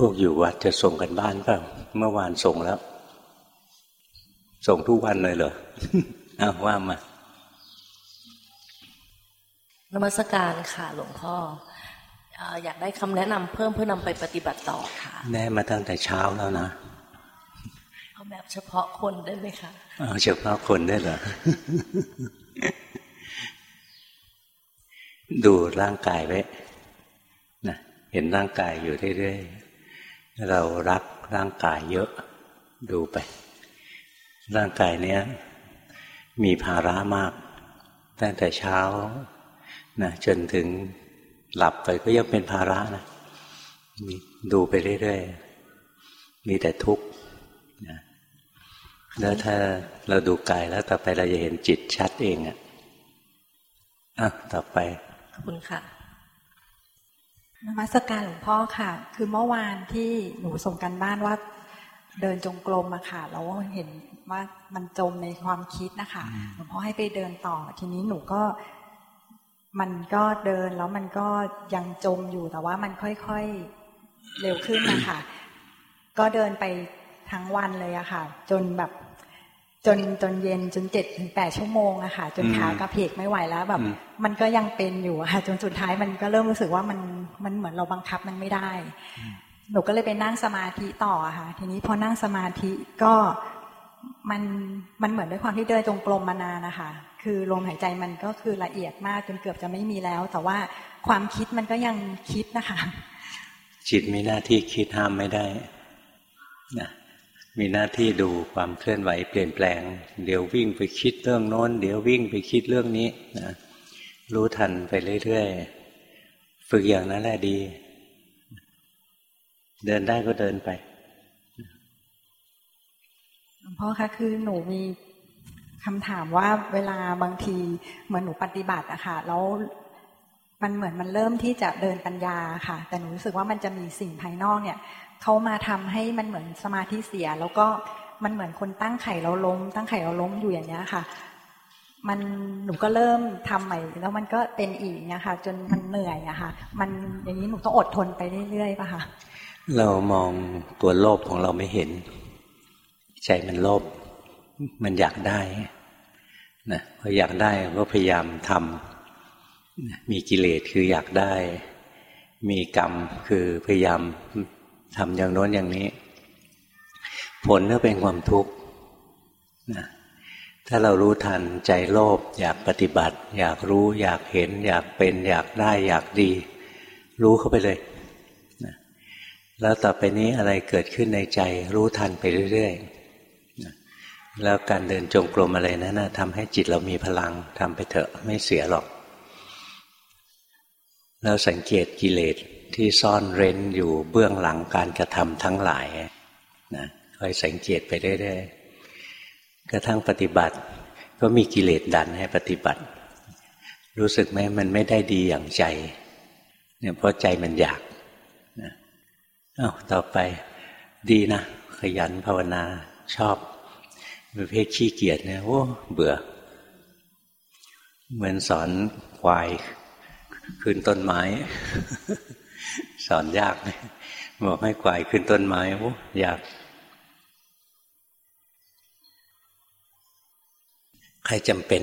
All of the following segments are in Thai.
พวกอยู่วัดจะส่งกันบ้านเปล่าเมื่อวานส่งแล้ว ส่งทุกวันเลยเหรออ้าวว่ามานมัสการค่ะ หลวงพ่ออยากได้คำแนะนำเพิ่มเพื่อนำไปปฏิบัติต่อค่ะ แน่มาตั้งแต่เช้าแล้วนะเอาแบบเฉพาะคนได้ไหมคะเอาเฉพาะคนได้เหรอดูร่างกายไว้นะเห็นร่างกายอยู่เรื่อยๆ เรารักร่างกายเยอะดูไป ร่างกายเนี้ยมีภาระมาก ตั้งแต่เช้านะจนถึงหลับไปก็ยังเป็นภาระนะดูไปเรื่อยๆ มีแต่ทุกข์นะแล้วถ้าเราดูกายแล้วต่อไปเราจะเห็นจิตชัดเองอะอะต่อไป ขอบคุณค่ะ นมัสการหลวงพ่อค่ะ คือเมื่อวานที่หนูส่งกันบ้านว่า เดินจงกรมอะค่ะแล้วเห็นว่ามันจมในความคิดนะคะหลวงพ่อให้ไปเดินต่อ ทีนี้หนูก็ มันก็เดินแล้วมันก็ยังจมอยู่แต่ว่ามันค่อยๆเร็วขึ้นนะคะก็เดินไปทั้งวันเลยอะค่ะ จนแบบ จนจนเย็นจนเจ็ดถึงแปดชั่วโมงอะค่ะ จนขากระเพกไม่ไหวแล้วแบบ มันก็ยังเป็นอยู่ค่ะจนสุดท้ายมันก็เริ่มรู้สึกว่ามันมันเหมือนเราบังคับมันไม่ได้ หนูก็เลยไปนั่งสมาธิต่อค่ะ ทีนี้พอนั่งสมาธิก็มันมันเหมือนด้วยความที่เดินจงกรมมานานนะคะ คือลมหายใจมันก็คือละเอียดมากจนเกือบจะไม่มีแล้ว แต่ว่าความคิดมันก็ยังคิดนะคะ จิตมีหน้าที่คิดห้ามไม่ได้นะ มีหน้าที่ดูความเคลื่อนไหวเปลี่ยนแปลง เดี๋ยววิ่งไปคิดเรื่องโน้น เดี๋ยววิ่งไปคิดเรื่องนี้นะรู้ทันไปเรื่อยๆฝึกอย่างนั้นแหละดี เดินได้ก็เดินไปหลวงพ่อคะคือหนูมีคำถามว่าเวลาบางทีเหมือนหนูปฏิบัติอะค่ะแล้วมันเหมือนมันเริ่มที่จะเดินปัญญาค่ะ แต่หนูรู้สึกว่ามันจะมีสิ่งภายนอกเนี่ย เขามาทำให้มันเหมือนสมาธิเสีย แล้วก็มันเหมือนคนตั้งไข่เราล้ม ตั้งไข่เราล้มอยู่อย่างเงี้ยค่ะ มันหนูก็เริ่มทำใหม่ แล้วมันก็เป็นอีกเนี่ยค่ะ จนมันเหนื่อยอะค่ะ มันอย่างนี้หนูต้องอดทนไปเรื่อยๆป่ะคะเรามองตัวโลภของเราไม่เห็น ใจมันโลภมันอยากได้นะพออยากได้ก็พยายามทำมีกิเลสคืออยากได้ มีกรรมคือพยายาม ทำอย่างโน้นอย่างนี้ ผลก็เป็นความทุกข์นะถ้าเรารู้ทันใจโลภอยากปฏิบัติ อยากรู้อยากเห็น อยากเป็น อยากได้อยากดี รู้เข้าไปเลยนะแล้วต่อไปนี้อะไรเกิดขึ้นในใจ รู้ทันไปเรื่อยๆแล้วการเดินจงกรมอะไรนั้นนะทำให้จิตเรามีพลังทำไปเถอะไม่เสียหรอกแล้วสังเกตกิเลส ที่ซ่อนเร้นอยู่เบื้องหลังการกระทำทั้งหลายนะคอยสังเกตไปเรื่อยๆกระทั่งปฏิบัติ ก็มีกิเลสดันให้ปฏิบัติ รู้สึกไหมมันไม่ได้ดีอย่างใจเนี่ยเพราะใจมันอยากนะอ้าวต่อไปดีนะขยันภาวนาชอบประเภทขี้เกียจเนี่ยโอ้เบื่อ เหมือนสอนควายขึ้นต้นไม้ สอนยากเลยบอกให้ควายขึ้นต้นไม้โอ้ยาก ใครจำเป็น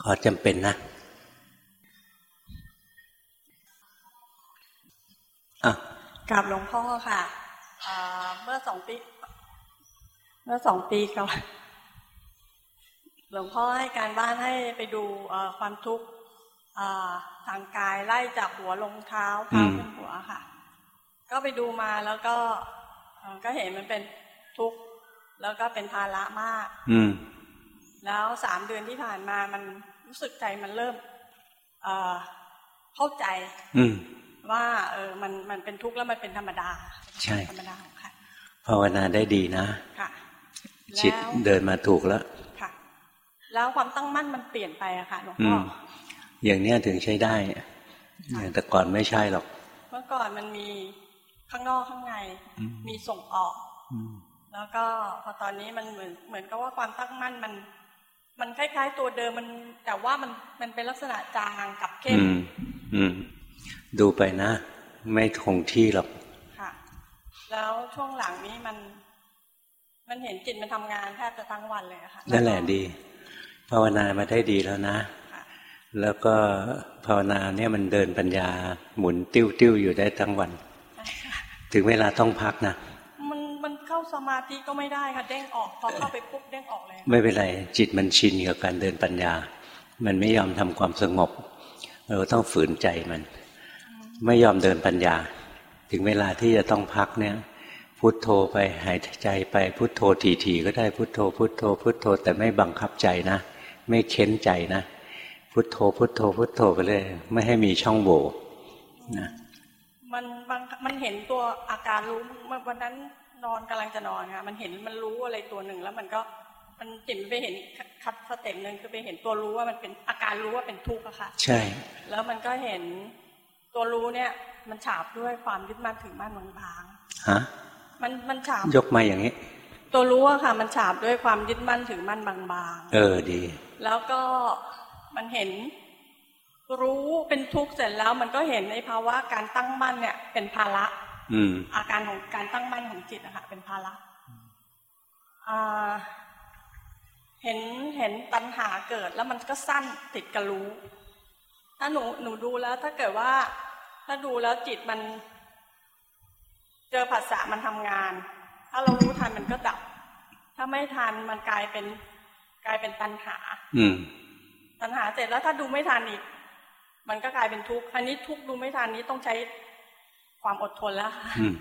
ขอจำเป็นนะอะกับหลวงพ่อค่ะเมื่อสองปี เมื่อสองปีก่อนหลวงพ่อให้การบ้านให้ไปดูความทุกข์ ทางกายไล่จากหัวลงเท้าเท้าขึ้นหัวค่ะ ก็ไปดูมาแล้วก็ก็เห็นมันเป็นทุกข์แล้วก็เป็นภาระมาก อืแล้วสามเดือนที่ผ่านมามันรู้สึกใจมันเริ่มเข้าใจ อืว่า เออมันมันเป็นทุกข์แล้วมันเป็นธรรมดา ใช่ธรรมดาของค่ะภาวนาได้ดีนะค่ะจิตเดินมาถูกแล้วค่ะ แล้วความตั้งมั่นมันเปลี่ยนไปอะค่ะหลวงพ่อ อย่างเนี้ยถึงใช้ได้แต่ก่อนไม่ใช่หรอก เมื่อก่อนมันมีข้างนอกข้างใน มีส่งออก แล้วก็พอตอนนี้มันเหมือนเหมือนกับว่าความตั้งมั่นมัน มันคล้าย ๆ ตัวเดิมมัน แต่ว่ามันมันเป็นลักษณะจางกับเข้มดูไปนะ ไม่คงที่หรอกแล้วช่วงหลังนี้มัน มันเห็นจิตมันทำงานแทบจะทั้งวันเลยอะค่ะนั่นแหละดีภาวนามาได้ดีแล้วนะค่ะ แล้วก็ภาวนาเนี่ยมันเดินปัญญาหมุนติ้วติ้วๆอยู่ได้ทั้งวัน ถึงเวลาต้องพักนะมันมันเข้าสมาธิก็ไม่ได้ค่ะเด้งออกพอเข้าไปปุ๊บเด้งออกเลยไม่เป็นไรจิตมันชินกับการเดินปัญญา มันไม่ยอมทำความสงบ เราต้องฝืนใจมัน ไม่ยอมเดินปัญญา ถึงเวลาที่จะต้องพักเนี่ย พุโทโธไปหายใจไปพุโทโธถี่ๆก็ได้พุโทโธพุโทโธพุโทโธแต่ไม่บังคับใจนะ ไม่เค้นใจนะ พุโทโธ พุโทโธ พุโทโธไปเลย ไม่ให้มีช่องโหว่นะมันบางมันเห็นตัวอาการรู้เมื่อวันนั้นนอนกำลังจะนอนค่ะมันเห็นมันรู้อะไรตัวหนึ่งแล้วมันก็มันจิตมันไปเห็นคัด step หนึ่งคือไปเห็นตัวรู้ว่ามันเป็นอาการรู้ว่าเป็นทุกข์อะค่ะ ใช่ แล้วมันก็เห็นตัวรู้เนี่ย มันฉาบด้วยความยึดมั่นถือมั่นบางฮะๆมันมันฉาบยกมาอย่างนี้ ตัวรู้อะค่ะ มันฉาบด้วยความยึดมั่นถือมั่นบางเออดีๆแล้วก็ มันเห็นรู้เป็นทุกข์เสร็จแล้ว มันก็เห็นในภาวะการตั้งมั่นเนี่ย เป็นภาระอืมอาการของการตั้งมั่นของจิตอะค่ะเป็นภาระอ่าเห็นเห็นตัณหาเกิดแล้วมันก็สั้นติดกับรู้ ถ้าหนูหนูดูแล้ว ถ้าเกิดว่า ถ้าดูแล้วจิตมัน เจอภาษามันทำงาน ถ้าเรารู้ทันมันก็ดับ ถ้าไม่ทันมันกลายเป็นกลายเป็นตัณหา อืม ตัณหาเสร็จแล้วถ้าดูไม่ทันอีก มันก็กลายเป็นทุกข์อันนี้ทุกข์ดูไม่ทันนี้ต้องใช้ความอดทนแล้วค่ะอืม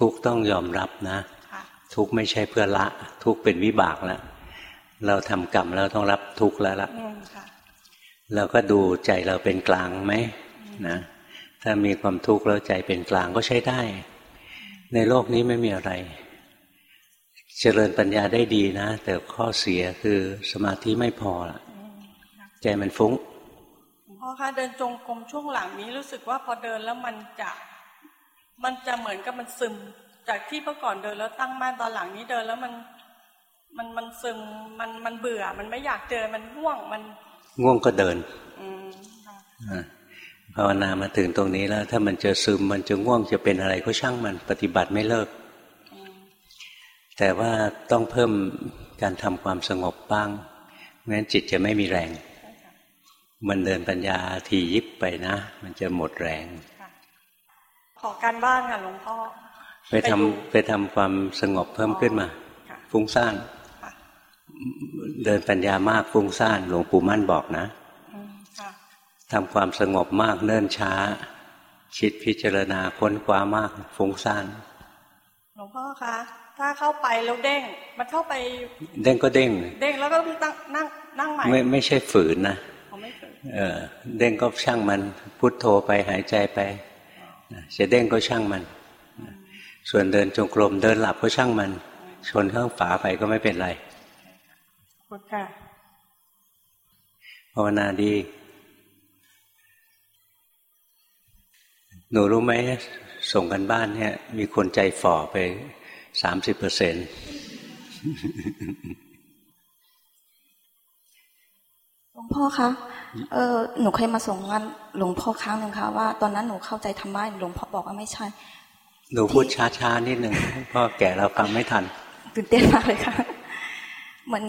ทุกข์ต้องยอมรับนะค่ะทุกข์ไม่ใช่เพื่อละ ทุกข์เป็นวิบากแล้วเราทำกรรมแล้วต้องรับทุกข์แล้วล่ะอืมค่ะเราก็ดูใจเราเป็นกลางไหมนะถ้ามีความทุกข์แล้วใจเป็นกลางก็ใช้ได้ ในโลกนี้ไม่มีอะไร เจริญปัญญาได้ดีนะ แต่ข้อเสียคือสมาธิไม่พอละ ใจมันฟุ้งหลวงพ่อคะเดินจงกรมช่วงหลังนี้รู้สึกว่าพอเดินแล้วมันจะ มันจะเหมือนกับมันซึม จากที่เมื่อก่อนเดินแล้วตั้งมั่นตอนหลังนี้เดินแล้วมันมันมันซึมมันมันเบื่อ มันไม่อยากเจอมันง่วงมัน ง่วงก็เดินอืมค่ะอ่าภาวนามาถึงตรงนี้แล้ว ถ้ามันจะซึมมันจะง่วงจะเป็นอะไรก็ช่างมันปฏิบัติไม่เลิกอืมแต่ว่าต้องเพิ่มการทำความสงบบ้างไม่งั้นจิตจะไม่มีแรงใช่ค่ะ มันเดินปัญญาทียิบไปนะ มันจะหมดแรงค่ะขอการบ้านค่ะหลวงพ่อ ไปทำไปดูไปทำความสงบเพิ่มขึ้นมาค่ะฟุ้งซ่านค่ะเดินปัญญามากฟุ้งซ่านหลวงปู่มั่นบอกนะอืมค่ะทำความสงบมากเนิ่นช้า คิดพิจารณาค้นคว้ามากฟุ้งซ่านหลวงพ่อคะถ้าเข้าไปแล้วเด้ง มันเข้าไป เด้งก็เด้ง เด้งแล้วก็ต้องตั้งนั่งนั่งใหม่ไม่ไม่ใช่ฝืนนะ ผมไม่เคยเออ เด้งก็ช่างมัน พุทโธไปหายใจไปจะเด้งก็ช่างมัน ส่วนเดินจงกรมเดินหลับก็ช่างมัน ชนข้างฝาไปก็ไม่เป็นไรขอบคุณค่ะภาวนาดี หนูรู้ไหมส่งกันบ้านเนี่ย มีคนใจฝ่อไปสามสิบเปอร์เซ็นห งพ่อคะเออหนูเคยมาส่งงานหลวงพ่อครั้งหนึ่งค่ะว่า ตอนนั้นหนูเข้าใจธรรมะหลวงพ่อบอกว่าไม่ใช่หนูพูดช้าๆนิดหนึ่งพ่อแก่เราฟังไม่ทันตื่นเต้นมากเลยค่ะเหมือน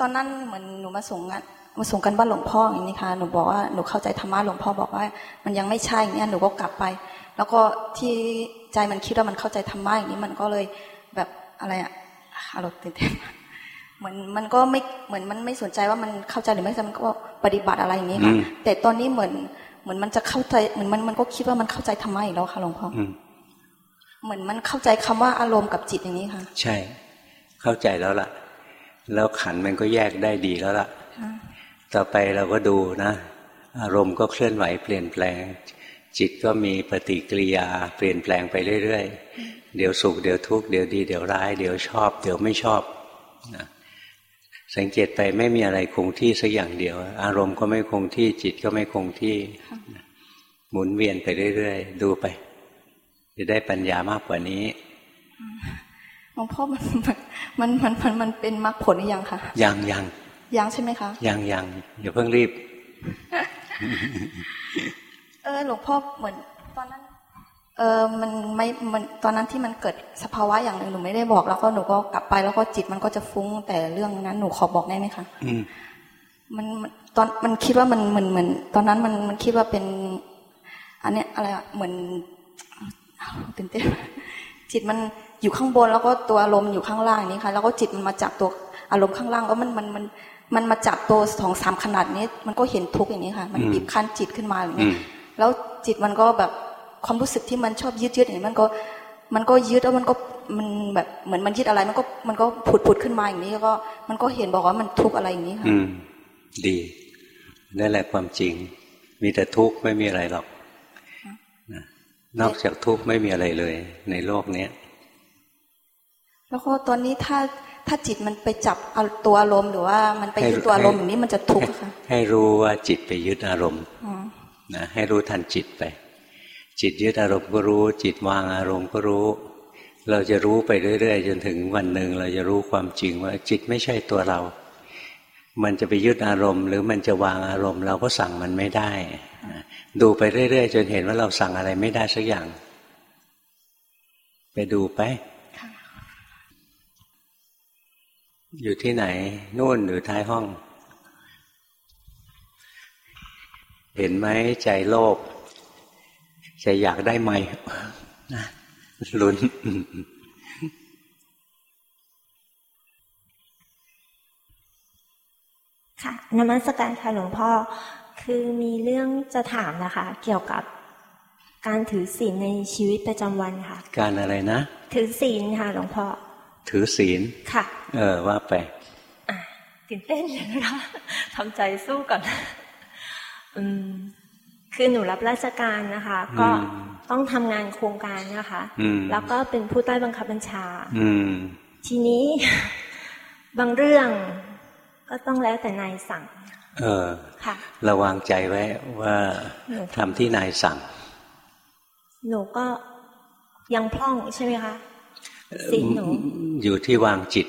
ตอนนั้นเหมือนหนูมาส่งงานมาส่งกันบ้านหลวงพ่ออย่างนี้ค่ะหนูบอกว่าหนูเข้าใจธรรมะหลวงพ่อบอกว่า มันยังไม่ใช่อย่างเงี้ยหนูก็กลับไป แล้วก็ที่ใจมันคิดว่ามันเข้าใจธรรมะอย่างนี้มันก็เลยแบบอะไรอะอารมณ์ตื่นเต้นมาก เหมือนมันก็ไม่เหมือนมันไม่สนใจว่ามันเข้าใจหรือไม่เข้าใจมันก็ปฏิบัติอะไรอย่างนี้ค่ะอืมแต่ตอนนี้เหมือนเหมือนมันจะเข้าใจเหมือนมันมันก็คิดว่ามันเข้าใจธรรมะอีกแล้วค่ะหลวงพ่ออืมเหมือนมันเข้าใจคำว่าอารมณ์กับจิตอย่างนี้ค่ะ ใช่ เข้าใจแล้วล่ะ แล้วขันมันก็แยกได้ดีแล้วล่ะต่อไปเราก็ดูนะ อารมณ์ก็เคลื่อนไหวเปลี่ยนแปลง จิตก็มีปฏิกิริยา เปลี่ยนแปลงไปเรื่อยๆเดี๋ยวสุขเดี๋ยวทุกข์เดี๋ยวดี เดี๋ยวร้าย เดี๋ยวชอบ เดี๋ยวไม่ชอบนะ สังเกตไปไม่มีอะไรคงที่สักอย่างเดียว อารมณ์ก็ไม่คงที่จิตก็ไม่คงที่ หมุนเวียนไปเรื่อยๆ ดูไป จะได้ปัญญามากกว่านี้หลวงพ่อมันมันมันมันมันเป็นมรรคผลหรือยังคะยังยังยังใช่ไหมคะยังยังอย่าเพิ่งรีบ เออหลวงพ่อเหมือนตอนนั้น เอเออมันไม่มันตอนนั้นที่มันเกิดสภาวะอย่างหนึ่งหนูไม่ได้บอก แล้วก็หนูก็กลับไป แล้วก็จิตมันก็จะฟุ้งแต่เรื่องนั้นหนูขอบอกได้ไหมคะอืมมันมันตอนมันคิดว่ามันเหมือนเหมือน ตอนนั้นมันมันคิดว่าเป็น อันเนี้ยอะไรอะเหมือนตื่นเต้นจิตมันอยู่ข้างบนแล้วก็ตัวอารมณ์อยู่ข้างล่างนี้ค่ะ แล้วก็จิตมันมาจับตัวอารมณ์ข้างล่างก็มันมันมันมันมาจับตัวสองสามขนาดนี้ มันก็เห็นทุกข์อย่างนี้ค่ะ มันบีบคั้นจิตขึ้นมาอย่างอืนี้มแล้วจิตมันก็แบบ ความรู้สึกที่มันชอบยึดยึดอย่างนี้มันก็มันก็ยึดแล้วมันก็มันแบบเหมือนมันยึดอะไร มันก็มันก็ผุดผุดขึ้นมาอย่างนี้แล้วก็ มันก็เห็นบอกว่ามันทุกข์อะไรอย่างนี้ค่ะอืม ดีนั่นแหละความจริง มีแต่ทุกข์ไม่มีอะไรหรอกนะนอกจากทุกข์ไม่มีอะไรเลย ในโลกเนี้ยแล้วก็ตอนนี้ถ้าถ้าจิตมันไปจับเอาตัวอารมณ์หรือว่ามันไปยึดตัวอารมณ์อย่างนี้มันจะทุกข์อะค่ะให้รู้ว่าจิตไปยึดอารมณ์อ๋อนะให้รู้ทันจิตไป จิตยึดอารมณ์ก็รู้ จิตวางอารมณ์ก็รู้ เราจะรู้ไปเรื่อย ๆ จนถึงวันหนึ่งเราจะรู้ความจริงว่า จิตไม่ใช่ตัวเรา มันจะไปยึดอารมณ์ หรือมันจะวางอารมณ์ เราก็สั่งมันไม่ได้ ดูไปเรื่อย ๆ จนเห็นว่าเราสั่งอะไรไม่ได้สักอย่าง ไปดูไป อยู่ที่ไหนนู่นหรือท้ายห้อง เห็นไหมใจโลภ ใจอยากได้ไหมนะลุ้นค่ะนมัสการค่ะหลวงพ่อ คือมีเรื่องจะถามนะคะ เกี่ยวกับการถือศีลในชีวิตประจำวันค่ะ การอะไรนะ ถือศีลค่ะ หลวงพ่อ ถือศีล ค่ะ เออว่าไปอะตื่นเต้นอยู่นะคะทำใจสู้ก่อน อืม คือหนูรับราชการนะคะ ก็อืมต้องทำงานโครงการนะคะอืมแล้วก็เป็นผู้ใต้บังคับบัญชา อืมทีนี้บางเรื่องก็ต้องแล้วแต่นายสั่ง เออค่ะระวางใจไว้ว่าหนูทำที่นายสั่ง หนูก็ยังพร่องใช่ไหมคะศีลหนูอยู่ที่วางจิต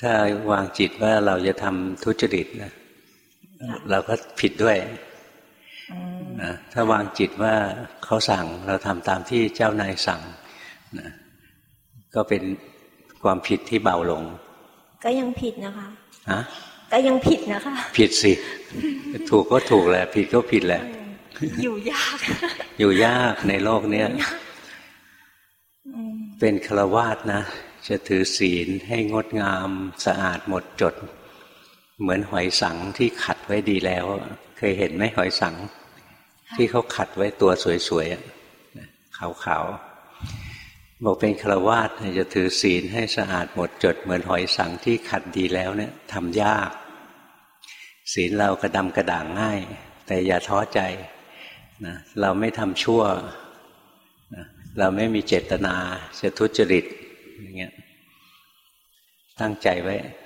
ถ้าวางจิตว่าเราจะทำทุจริตนะเราก็ผิดด้วยอืม นะถ้าวางจิตว่าเขาสั่งเราทำตามที่เจ้านายสั่งนะก็เป็นความผิดที่เบาลง ก็ยังผิดนะคะฮะก็ยังผิดนะคะ ผิดสิ ถูกก็ถูกแหละ ผิดก็ผิดแหละ อยู่ยาก อยู่ยากในโลกเนี้ยอืมเป็นฆราวาสนะ จะถือศีลให้งดงามสะอาดหมดจด เหมือนหอยสังที่ขัดไว้ดีแล้ว เคยเห็นไหมหอยสัง ที่เขาขัดไว้ตัวสวยๆอะขาวๆบอกเป็นฆราวาสจะถือศีลให้สะอาดหมดจด เหมือนหอยสังที่ขัดดีแล้วเนี่ยทำยาก ศีลเรากระดำกระด่างง่าย แต่อย่าท้อใจนะเราไม่ทำชั่วนะเราไม่มีเจตนาจะทุจริตอย่างเงี้ยตั้งใจไว้ค่ะ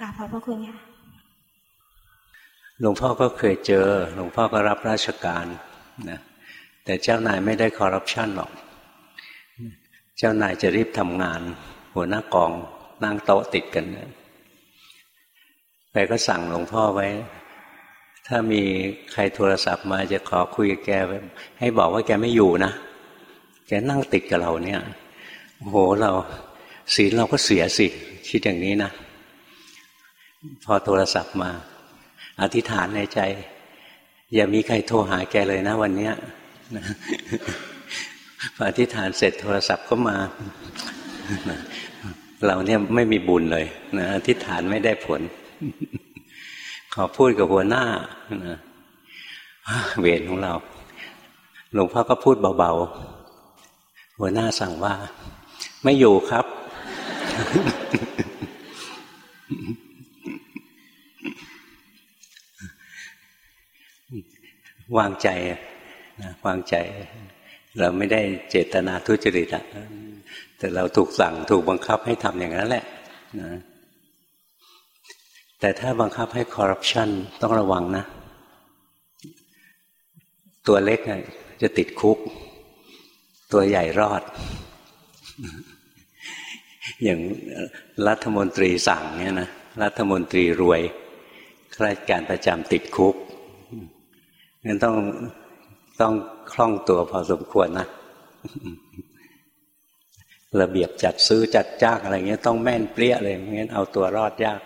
กราบขอบพระคุณค่ะหลวงพ่อก็เคยเจอ หลวงพ่อก็รับราชการนะแต่เจ้านายไม่ได้คอร์รัปชันหรอก เจ้านายจะรีบทำงาน หัวหน้ากองนั่งโต๊ะติดกันเนี่ยไปก็สั่งหลวงพ่อไว้ ถ้ามีใครโทรศัพท์มาจะขอคุยกับแก ให้บอกว่าแกไม่อยู่นะ แกนั่งติดกับเราเนี่ยโอ้โหเราศีลเราก็เสียสิ คิดอย่างนี้นะ พอโทรศัพท์มา อธิษฐานในใจ อย่ามีใครโทรหาแกเลยนะ วันเนี้ยพออธิษฐานเสร็จโทรศัพท์ก็มา เราเนี่ยไม่มีบุญเลยนะอธิษฐานไม่ได้ผล ขอพูดกับหัวหน้านะเวรของเรา หลวงพ่อก็พูดเบาๆ หัวหน้าสั่งว่า ไม่อยู่ครับ วางใจนะวางใจ เราไม่ได้เจตนาทุจริตอะแต่เราถูกสั่งถูกบังคับให้ทำอย่างนั้นแหละนะแต่ถ้าบังคับให้คอร์รัปชันต้องระวังนะ ตัวเล็กจะติดคุก ตัวใหญ่รอด อย่างรัฐมนตรีสั่งเนี่ยนะรัฐมนตรีรวยข้าราชการประจำติดคุก งั้นต้องต้องคล่องตัวพอสมควรนะระเบียบจัดซื้อจัดจ้างอะไรเงี้ยต้องแม่นเปรี้ยเลยไม่งั้นเอาตัวรอดยาก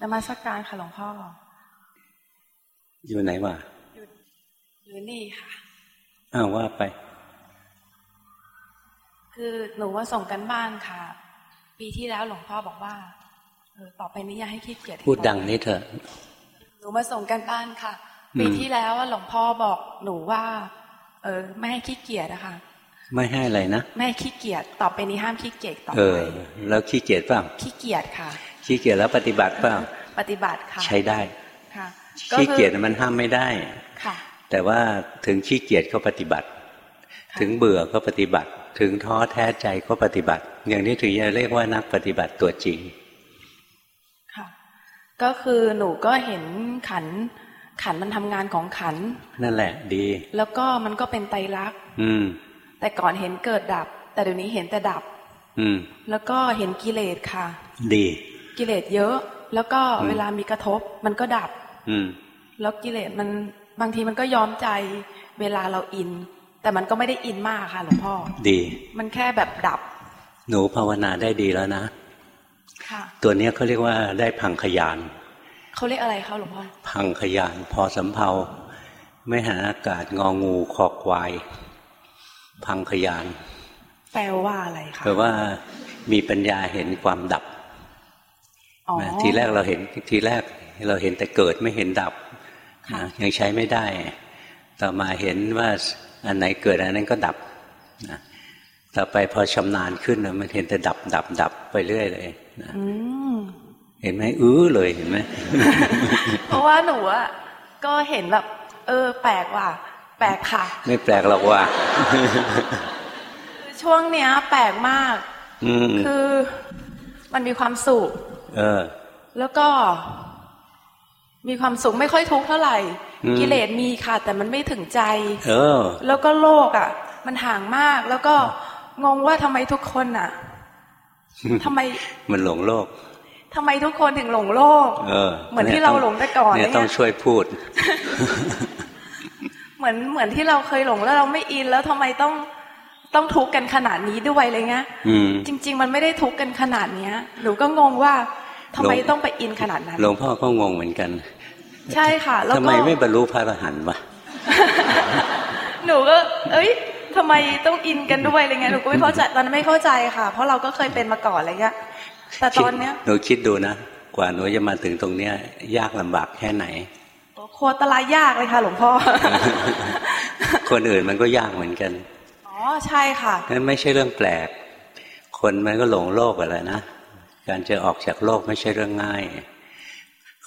นมัสการค่ะหลวงพ่อ อยู่ไหนวะอยู่นี่ค่ะอ้าวว่าไป คือหนูว่าส่งกันบ้านค่ะ ปีที่แล้วหลวงพ่อบอกว่าเออ ต่อไปนี้อย่าให้ขี้เกียจพูดดังนิดเถอะ หนูมาส่งกันบ้านค่ะอืมปีที่แล้วอะหลวงพ่อบอกหนูว่า เออ ไม่ให้ขี้เกียจนะคะไม่ให้อะไรนะไม่ให้ขี้เกียจต่อไปนี้ห้ามขี้เกียจต่อเอไปอแล้วขี้เกียจเปล่าขี้เกียจค่ะ ขี้เกียจแล้วปฏิบัติเปล่าปฏิบัติค่ะ ใช้ได้ค่ะขี้เกียจคือมันห้ามไม่ได้ค่ะ แต่ว่าถึงขี้เกียจก็ปฏิบัติ ถึงเบื่อก็ปฏิบัติ ถึงท้อแท้ใจก็ปฏิบัติ อย่างนี้ถึงจะเรียกว่านักปฏิบัติตัวจริงค่ะ ก็คือหนูก็เห็นขัน ขันมันทำงานของขัน นั่นแหละ ดี แล้วก็มันก็เป็นไตรลักษณ์อืม แต่ก่อนเห็นเกิดดับ แต่เดี๋ยวนี้เห็นแต่ดับ อืม แล้วก็เห็นกิเลสค่ะ ดี กิเลสเยอะ แล้วก็อืมเวลามีกระทบ มันก็ดับ อืม แล้วกิเลสมันบางทีมันก็ยอมใจเวลาเราอิน แต่มันก็ไม่ได้อินมากค่ะหลวงพ่อ ดี มันแค่แบบดับ หนูภาวนาได้ดีแล้วนะค่ะ ตัวเนี้ยเขาเรียกว่าได้พังขยานเขาเรียกอะไรคะหลวงพ่อพังขยานพอสำเพาไม่หาอากาศงองูคอควาย พังขยาน แปลว่าอะไรคะแปลว่ามีปัญญาเห็นความดับอ๋อนะทีแรกเราเห็นทีแรกเราเห็นแต่เกิดไม่เห็นดับค่ะนะยังใช้ไม่ได้ ต่อมาเห็นว่าอันไหนเกิดอันนั้นก็ดับนะ ต่อไปพอชำนาญขึ้นนะมันเห็นแต่ดับดับดับไปเรื่อยเลยนะอืมเห็นไหมอื้อเลยเห็นไหมเพราะว่าหนูอะก็เห็นแบบ เออ แปลกว่ะแปลกค่ะ ไม่แปลกหรอกว่าคือช่วงเนี้ย แปลกมากอืมคือมันมีความสุขเออ แล้วก็ มีความสุขไม่ค่อยทุกข์เท่าไหร่อืมกิเลสมีค่ะ แต่มันไม่ถึงใจ เออ แล้วก็โลกอะ มันห่างมากแล้วก็ งงว่าทำไมทุกคนอะทำไมมันหลงโลกทำไมทุกคนถึงหลงโลก เออ เหมือนที่เราหลงแต่ก่อนเนี่ยเนี่ยต้องช่วยพูด เหมือนเหมือนที่เราเคยหลงแล้วเราไม่อินแล้วทำไมต้องต้องทุกข์กันขนาดนี้ด้วยอะไรเงี้ยอืมจริง ๆ มันไม่ได้ทุกข์กันขนาดเนี้ยหนูก็งงว่าทำไมหลงต้องไปอินขนาดนั้นหลวงพ่อก็งงเหมือนกัน ใช่ค่ะ แล้วทำก็ไมไม่บรรลุพระอรหันต์วะหนูก็ เอ้ย ทำไมต้องอินกันด้วยอะไรเงี้ยหนูก็ไม่เข้าใจตอนนั้นไม่เข้าใจค่ะ เพราะเราก็เคยเป็นมาก่อนอะไรเงี้ยแต่ตอนเนี้ยหนูคิดดูนะกว่าหนูจะมาถึงตรงเนี้ย ยากลำบากแค่ไหนโคตรลายยากเลยค่ะหลวงพ่อคนอื่นมันก็ยากเหมือนกันอ๋อใช่ค่ะนั่นไม่ใช่เรื่องแปลก คนมันก็หลงโลกอะไรนะการจะออกจากโลกไม่ใช่เรื่องง่าย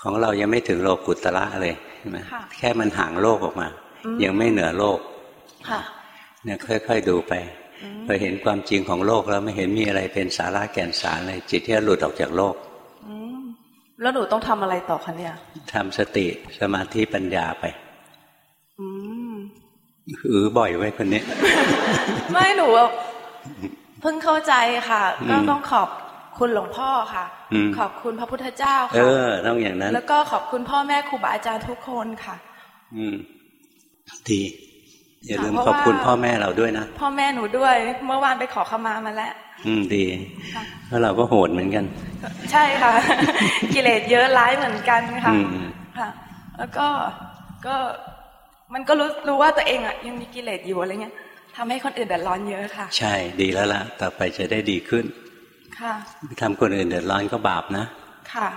ของเรายังไม่ถึงโลกุตระเลยใช่ไหมค่ะแค่มันห่างโลกออกมาอืมยังไม่เหนือโลกค่ะ เนี่ยค่อย ๆ ดูไปพอเห็นความจริงของโลกแล้วไม่เห็นมีอะไรเป็นสาระแก่นสารเลยจิตที่จะหลุดออกจากโลกอืมแล้วหนูต้องทำอะไรต่อคะเนี่ยทำสติสมาธิปัญญาไป อืมอือบ่อยไว้คนนี้ ไม่หนูอะเพิ่งเข้าใจค่ะอืมก็ต้องขอบคุณหลวงพ่อค่ะอืมขอบคุณพระพุทธเจ้าเอค่ะอต้องอย่างนั้น แล้วก็ขอบคุณพ่อแม่ครูบาอาจารย์ทุกคนค่ะ อืมดี อย่าลืมค่ะเพขราะอบว่าคุณพ่อแม่เราด้วยนะ พ่อแม่หนูด้วย เมื่อวานไปขอขมามาแล้ว อืมดีค่ะแล้วเราก็โหดเหมือนกัน ใช่ค่ะ กิเลสเยอะร้ายเหมือนกันค่ะอืมค่ะ แล้วก็ก็มันก็รู้รู้ว่าตัวเองอะยังมีกิเลสอยู่อะไรเงี้ยทำให้คนอื่นเดือดร้อนเยอะค่ะ ใช่ดีแล้วล่ะต่อไปจะได้ดีขึ้น ค่ะทำคนอื่นเดือดร้อนก็บาปนะค่ะ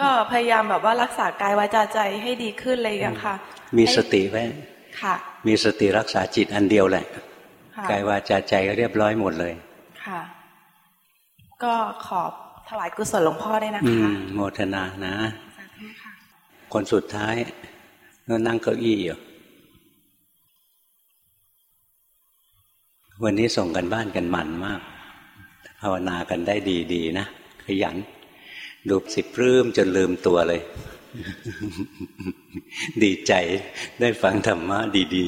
ก็พยายามแบบว่ารักษากายวาจาใจให้ดีขึ้นเลยอะค่ะ มีให้สติไว้ ค่ะ มีสติรักษาจิตอันเดียวแหละค่ะกายวาจาใจก็เรียบร้อยหมดเลย ค่ะ ก็ขอบถวายกุศลหลวงพ่อได้วยนะอืคะมโมทนานะสาธุค่ะคนสุดท้ายก็นั่งเก้าอี้อยู่วันนี้ส่งกันบ้านกันมันมาก ภาวนากันได้ดีๆนะ ขยัน ดูสิปลื้มจนลืมตัวเลย ดีใจได้ฟังธรรมะดี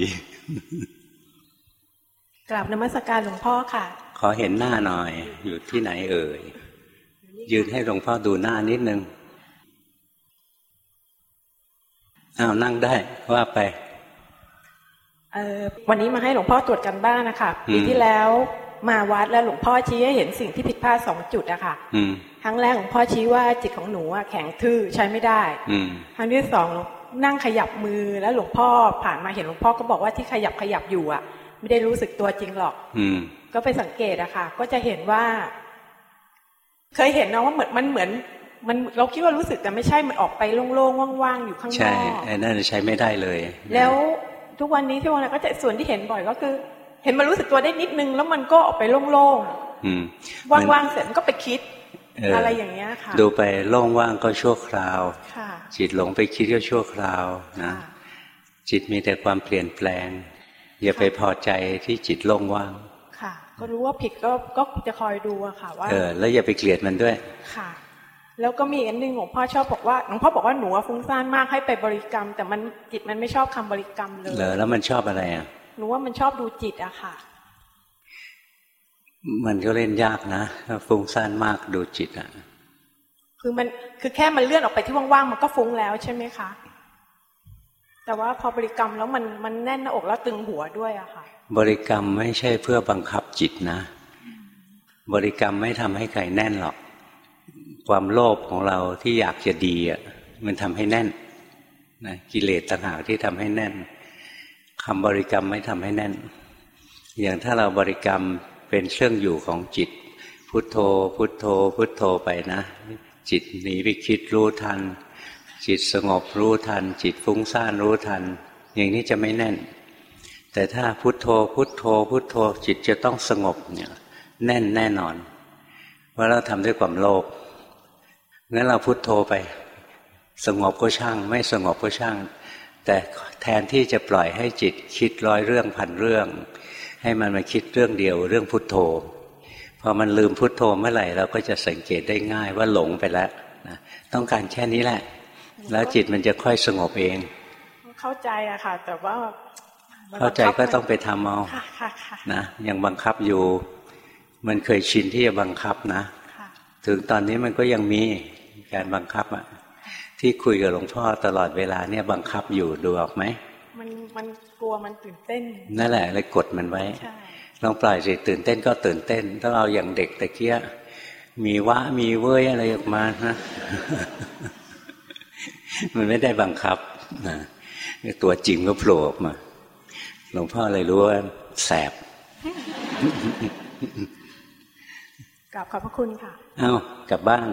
กราบนมัสการหลวงพ่อค่ะๆขอเห็นหน้าหน่อย อยู่ที่ไหนเอ่ย ยืนให้หลวงพ่อดูหน้านิดนึงอ้าวนั่งได้ว่าไป เอ่อวันนี้มาให้หลวงพ่อตรวจกันบ้านนะคะอืมปีที่แล้ว มาวัดแล้วหลวงพ่อชี้ให้เห็นสิ่งที่ผิดพลาดสองจุดอะค่ะอืมครั้งแรกหลวงพ่อชี้ว่าจิตของหนูอะแข็งทื่อใช้ไม่ได้อืมครั้งที่สองนั่งขยับมือแล้วหลวงพ่อผ่านมาเห็นหลวงพ่อก็บอกว่าที่ขยับขยับอยู่อะไม่ได้รู้สึกตัวจริงหรอก อืมก็ไปสังเกตอะค่ะ ก็จะเห็นว่า เคยเห็นนะว่าเหมือนมันเหมือน มันเราคิดว่ารู้สึกแต่ไม่ใช่มันออกไปโล่งๆว่างๆอยู่ข้างนใช่อกไอ้นั่นใช้ไม่ได้เลย แล้วทุกวันนี้ที่วันนั้นก็จะส่วนที่เห็นบ่อยก็คือ เห็นมันรู้สึกตัวได้นิดนึง แล้วมันก็ออกไปโล่งอืมๆว่างๆเสร็จมันก็ไปคิดเออออะไรอย่างเงี้ยค่ะ ดูไปโล่งว่างก็ชั่วคราวค่ะจิตหลงไปคิดก็ชั่วคราวนะค่ะจิตมีแต่ความเปลี่ยนแปลง อย่าไปพอใจที่จิตโล่งว่างค่ะ ก็รู้ว่าผิดก็ก็จะคอยดูอะค่ะว่าเออแล้วอย่าไปเกลียดมันด้วยค่ะ แล้วก็มีอันหนึงหลวงพ่อชอบบอกว่าหลวงพ่อบอกว่าหนูอะฟุ้งซ่านมากให้ไปบริกรรม แต่มันจิตมันไม่ชอบคำบริกรรมเลยเหรอแล้วมันชอบอะไรอะ หนูว่ามันชอบดูจิตอะค่ะ มันก็เล่นยากนะถ้าฟุ้งซ่านมากดูจิตอะคือมันคือแค่มันเลื่อนออกไปที่ว่างๆมันก็ฟุ้งแล้วใช่ไหมคะแต่ว่าพอบริกรรมแล้วมันมันแน่นหน้าอกแล้วตึงหัวด้วยอะค่ะ บริกรรมไม่ใช่เพื่อบังคับจิตนะ บริกรรมไม่ทำให้ใครแน่นหรอก ความโลภของเราที่อยากจะดีอะมันทำให้แน่นนะกิเลสต่างหากที่ทำให้แน่น คำบริกรรมไม่ทำให้แน่น อย่างถ้าเราบริกรรมเป็นเครื่องอยู่ของจิต พุทโธ พุทโธ พุทโธไปนะ จิตหนีไปคิดรู้ทัน จิตสงบรู้ทัน จิตฟุ้งซ่านรู้ทัน อย่างนี้จะไม่แน่น แต่ถ้าพุทโธ พุทโธ พุทโธ จิตจะต้องสงบเนี่ยแน่นแน่นอนว่าเราทำด้วยความโลภงั้นเราพุทโธไป สงบก็ช่าง ไม่สงบก็ช่าง แต่แทนที่จะปล่อยให้จิตคิดร้อยเรื่องพันเรื่อง ให้มันมาคิดเรื่องเดียวเรื่องพุทโธพอมันลืมพุทโธเมื่อไหร่เราก็จะสังเกตได้ง่ายว่าหลงไปแล้วนะต้องการแค่นี้แหละ แล้วจิตมันจะค่อยสงบเอง เข้าใจอะค่ะ แต่ว่ามันเข้าใจก็ต้องไปทำเอาค่ะค่ะค่ะนะยังบังคับอยู่ มันเคยชินที่จะบังคับนะค่ะถึงตอนนี้มันก็ยังมีการบังคับอะ ที่คุยกับหลวงพ่อตลอดเวลาเนี่ยบังคับอยู่ดูออกไหมมันมันกลัวมันตื่นเต้น นั่นแหละเลยกดมันไว้ใช่ลองปล่อยสิตื่นเต้นก็ตื่นเต้นต้องเอาอย่างเด็กตะเกียมีวะมีเว้ยอะไรออกมานะมันไม่ได้บังคับนะตัวจริงก็โผล่ออกมา หลวงพ่อเลยรู้ว่าแสบกราบขอบพระคุณค่ะ เอ้ากลับบ้าน